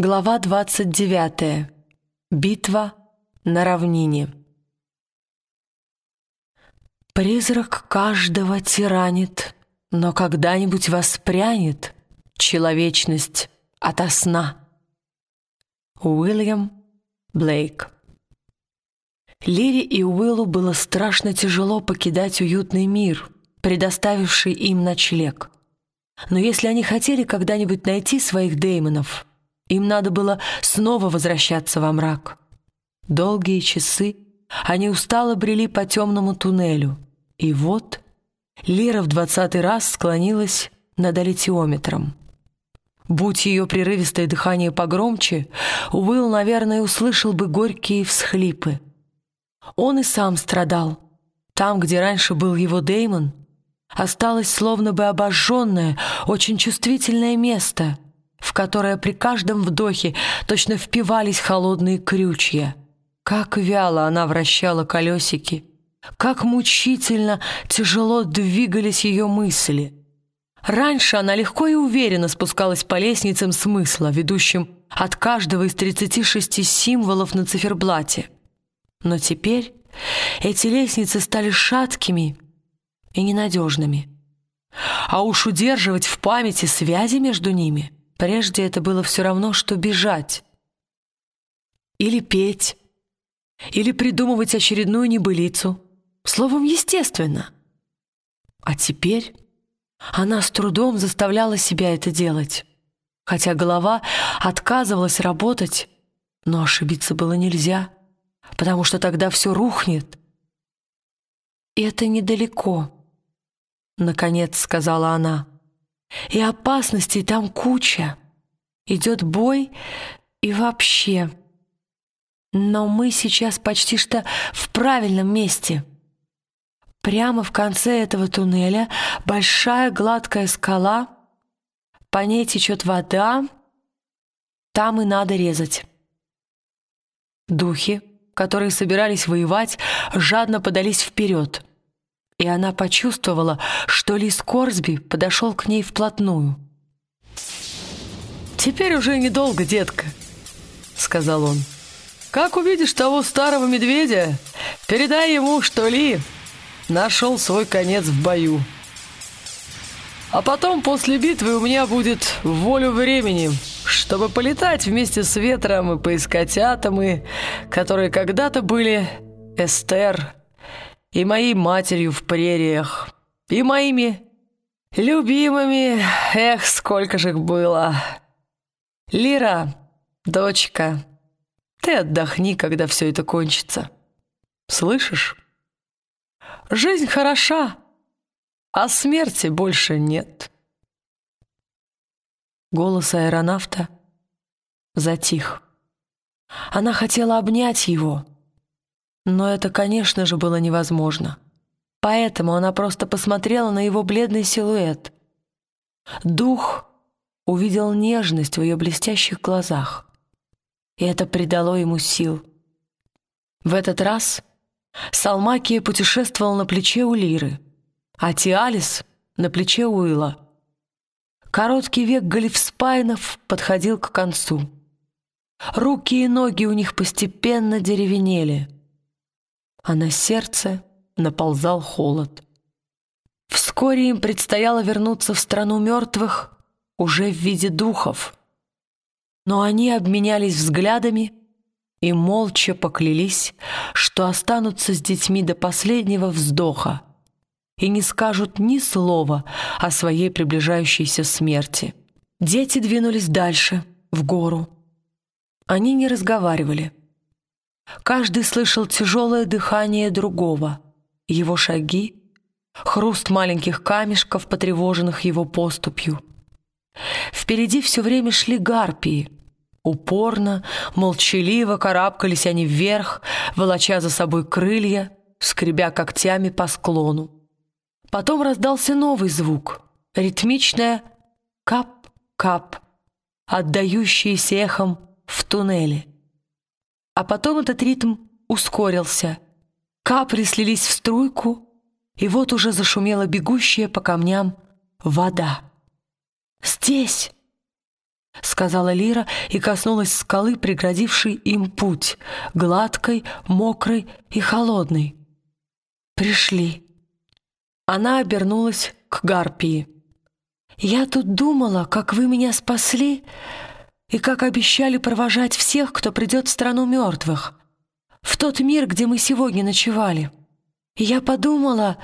Глава 29. Битва на равнине. Призрак каждого тиранит, но когда-нибудь воспрянет человечность ото сна. Уильям Блейк. Лире и Уиллу было страшно тяжело покидать уютный мир, предоставивший им ночлег. Но если они хотели когда-нибудь найти своих деймонов — им надо было снова возвращаться во мрак. Долгие часы они устало брели по темному туннелю. И вот Лира в двадцатый раз склонилась над аллитиометром. Будь ее прерывистое дыхание погромче, Уилл, наверное, услышал бы горькие всхлипы. Он и сам страдал. Там, где раньше был его Деймон, осталось словно бы обожженное, очень чувствительное место — в которое при каждом вдохе точно впивались холодные крючья. Как вяло она вращала колесики, как мучительно тяжело двигались ее мысли. Раньше она легко и уверенно спускалась по лестницам смысла, ведущим от каждого из 36 символов на циферблате. Но теперь эти лестницы стали шаткими и ненадежными. А уж удерживать в памяти связи между ними — Прежде это было все равно, что бежать. Или петь. Или придумывать очередную небылицу. Словом, естественно. А теперь она с трудом заставляла себя это делать. Хотя голова отказывалась работать, но ошибиться было нельзя, потому что тогда все рухнет. «И это недалеко», — наконец сказала она. И опасностей там куча. Идет бой и вообще. Но мы сейчас почти что в правильном месте. Прямо в конце этого туннеля большая гладкая скала, по ней течет вода, там и надо резать. Духи, которые собирались воевать, жадно подались вперед и она почувствовала, что Лис Корсби подошел к ней вплотную. «Теперь уже недолго, детка», — сказал он. «Как увидишь того старого медведя, передай ему, что Ли нашел свой конец в бою. А потом, после битвы, у меня будет волю времени, чтобы полетать вместе с ветром и поискать атомы, которые когда-то были Эстер и моей матерью в прериях, и моими любимыми, эх, сколько же их было. Лира, дочка, ты отдохни, когда все это кончится. Слышишь? Жизнь хороша, а смерти больше нет. Голос аэронавта затих. Она хотела обнять его — но это, конечно же, было невозможно. Поэтому она просто посмотрела на его бледный силуэт. Дух увидел нежность в ее блестящих глазах, и это придало ему сил. В этот раз Салмакия путешествовал на плече у Лиры, а Тиалис — на плече Уилла. Короткий век Галифспайнов подходил к концу. Руки и ноги у них постепенно деревенели — а на сердце наползал холод. Вскоре им предстояло вернуться в страну мертвых уже в виде духов. Но они обменялись взглядами и молча поклялись, что останутся с детьми до последнего вздоха и не скажут ни слова о своей приближающейся смерти. Дети двинулись дальше, в гору. Они не разговаривали — Каждый слышал тяжелое дыхание другого, его шаги, хруст маленьких камешков, потревоженных его поступью. Впереди все время шли гарпии. Упорно, молчаливо карабкались они вверх, волоча за собой крылья, скребя когтями по склону. Потом раздался новый звук, ритмичное «кап-кап», отдающееся эхом в туннеле. А потом этот ритм ускорился. Капли слились в струйку, и вот уже зашумела бегущая по камням вода. «Здесь!» — сказала Лира и коснулась скалы, преградившей им путь, гладкой, мокрой и холодной. «Пришли». Она обернулась к Гарпии. «Я тут думала, как вы меня спасли и как обещали провожать всех, кто придет в страну мертвых, в тот мир, где мы сегодня ночевали. И я подумала,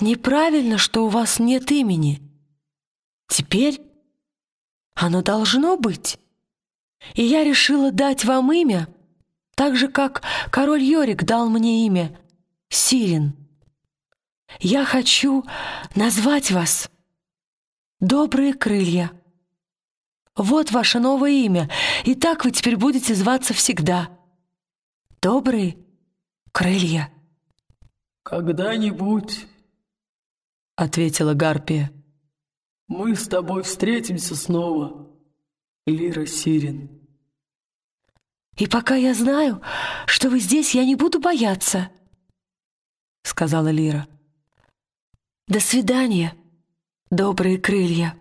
неправильно, что у вас нет имени. Теперь оно должно быть. И я решила дать вам имя, так же, как король Йорик дал мне имя — Сирин. Я хочу назвать вас «Добрые крылья». Вот ваше новое имя, и так вы теперь будете зваться всегда. Добрые крылья. «Когда-нибудь», — ответила Гарпия, — мы с тобой встретимся снова, Лира Сирин. И пока я знаю, что вы здесь, я не буду бояться, сказала Лира. До свидания, добрые крылья,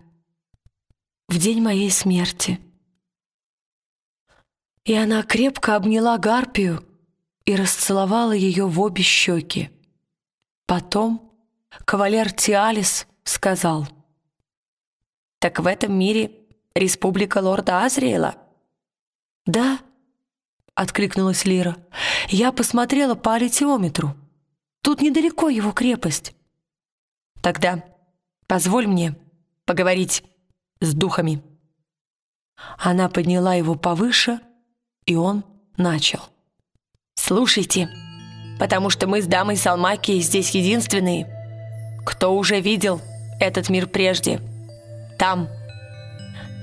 в день моей смерти. И она крепко обняла Гарпию и расцеловала ее в обе щеки. Потом кавалер Тиалис сказал — так в этом мире республика лорда Азриэла? Да, откликнулась Лира. Я посмотрела по аллитиометру. Тут недалеко его крепость. Тогда позволь мне поговорить с духами. Она подняла его повыше, и он начал. «Слушайте, потому что мы с дамой Салмаки здесь единственные, кто уже видел этот мир прежде». Там,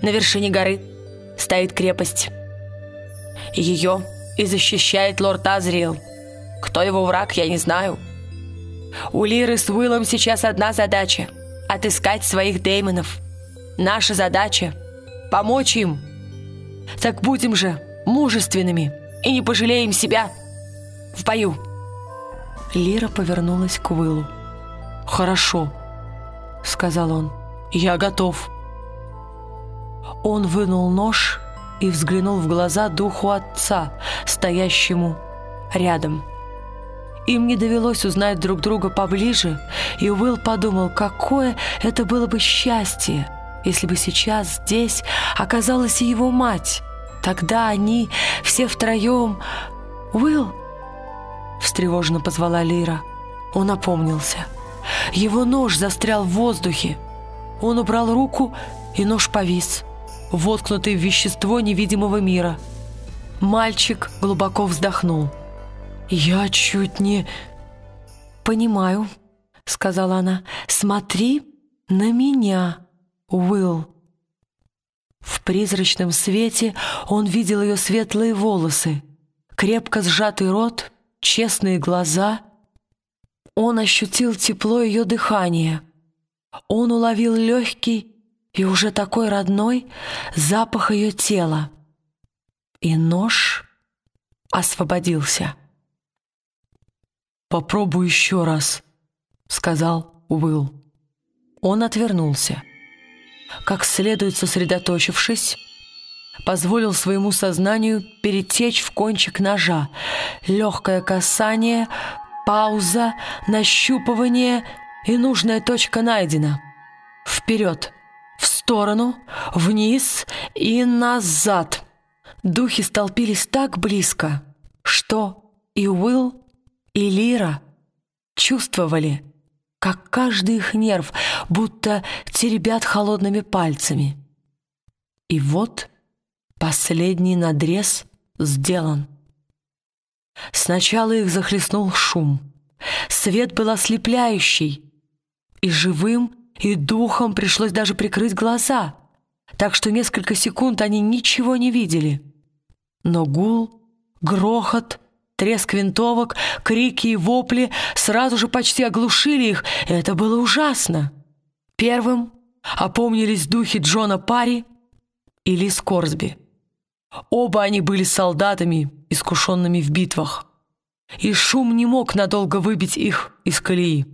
на вершине горы, стоит крепость. Ее и защищает лорд Азриэл. Кто его враг, я не знаю. У Лиры с Уиллом сейчас одна задача — отыскать своих деймонов. Наша задача — помочь им. Так будем же мужественными и не пожалеем себя в бою. Лира повернулась к Уиллу. «Хорошо», — сказал он. «Я готов». Он вынул нож и взглянул в глаза духу отца, стоящему рядом. Им не довелось узнать друг друга поближе, и Уилл подумал, какое это было бы счастье, если бы сейчас здесь оказалась и его мать. Тогда они все втроем... «Уилл!» — встревоженно позвала Лира. Он опомнился. Его нож застрял в воздухе. Он убрал руку, и нож повис, воткнутый в вещество невидимого мира. Мальчик глубоко вздохнул. «Я чуть не...» «Понимаю», — сказала она. «Смотри на меня, Уилл». В призрачном свете он видел ее светлые волосы, крепко сжатый рот, честные глаза. Он ощутил тепло ее дыхания — он уловил легкий и уже такой родной запах ее тела. И нож освободился. «Попробуй еще раз», — сказал Уилл. Он отвернулся. Как следует сосредоточившись, позволил своему сознанию перетечь в кончик ножа. Легкое касание, пауза, нащупывание — и нужная точка найдена. Вперед, в сторону, вниз и назад. Духи столпились так близко, что и Уилл, и Лира чувствовали, как каждый их нерв будто теребят холодными пальцами. И вот последний надрез сделан. Сначала их захлестнул шум. Свет был ослепляющий, и живым, и духом пришлось даже прикрыть глаза, так что несколько секунд они ничего не видели. Но гул, грохот, треск винтовок, крики и вопли сразу же почти оглушили их, и это было ужасно. Первым опомнились духи Джона Парри и Лис Корсби. Оба они были солдатами, искушенными в битвах, и шум не мог надолго выбить их из колеи.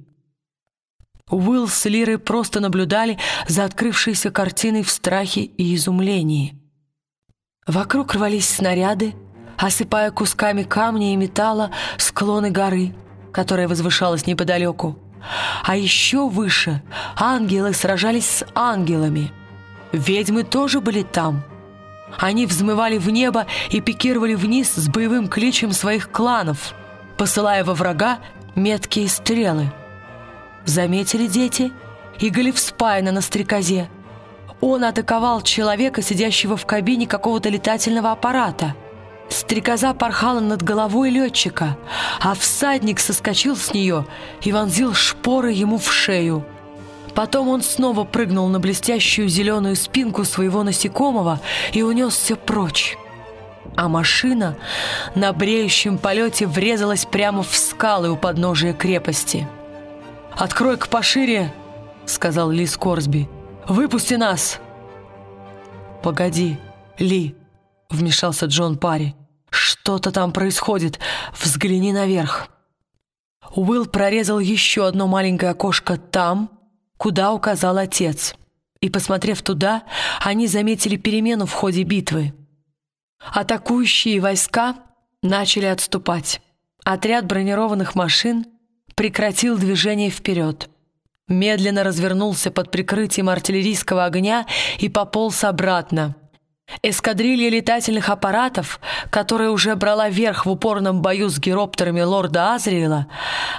Уилл с Лирой просто наблюдали за открывшейся картиной в страхе и изумлении. Вокруг рвались снаряды, осыпая кусками камня и металла склоны горы, которая возвышалась неподалеку. А еще выше ангелы сражались с ангелами. Ведьмы тоже были там. Они взмывали в небо и пикировали вниз с боевым кличем своих кланов, посылая во врага меткие стрелы. Заметили дети? И Галифспайна на стрекозе. Он атаковал человека, сидящего в кабине какого-то летательного аппарата. Стрекоза порхала над головой летчика, а всадник соскочил с нее и вонзил шпоры ему в шею. Потом он снова прыгнул на блестящую зеленую спинку своего насекомого и унесся прочь. А машина на бреющем полете врезалась прямо в скалы у подножия крепости. «Открой-ка пошире!» — сказал Ли Скорсби. «Выпусти нас!» «Погоди, Ли!» — вмешался Джон Парри. «Что-то там происходит. Взгляни наверх». Уилл прорезал еще одно маленькое окошко там, куда указал отец. И, посмотрев туда, они заметили перемену в ходе битвы. Атакующие войска начали отступать. Отряд бронированных машин прекратил движение вперед. Медленно развернулся под прикрытием артиллерийского огня и пополз обратно. Эскадрилья летательных аппаратов, которая уже брала верх в упорном бою с героптерами лорда Азриэла,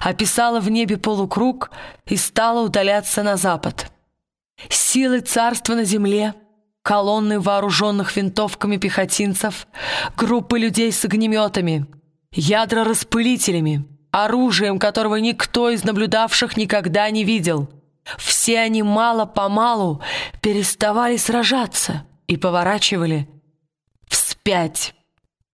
описала в небе полукруг и стала удаляться на запад. Силы царства на земле, колонны вооруженных винтовками пехотинцев, группы людей с огнеметами, ядра распылителями, оружием, которого никто из наблюдавших никогда не видел. Все они мало-помалу переставали сражаться — и поворачивали вспять.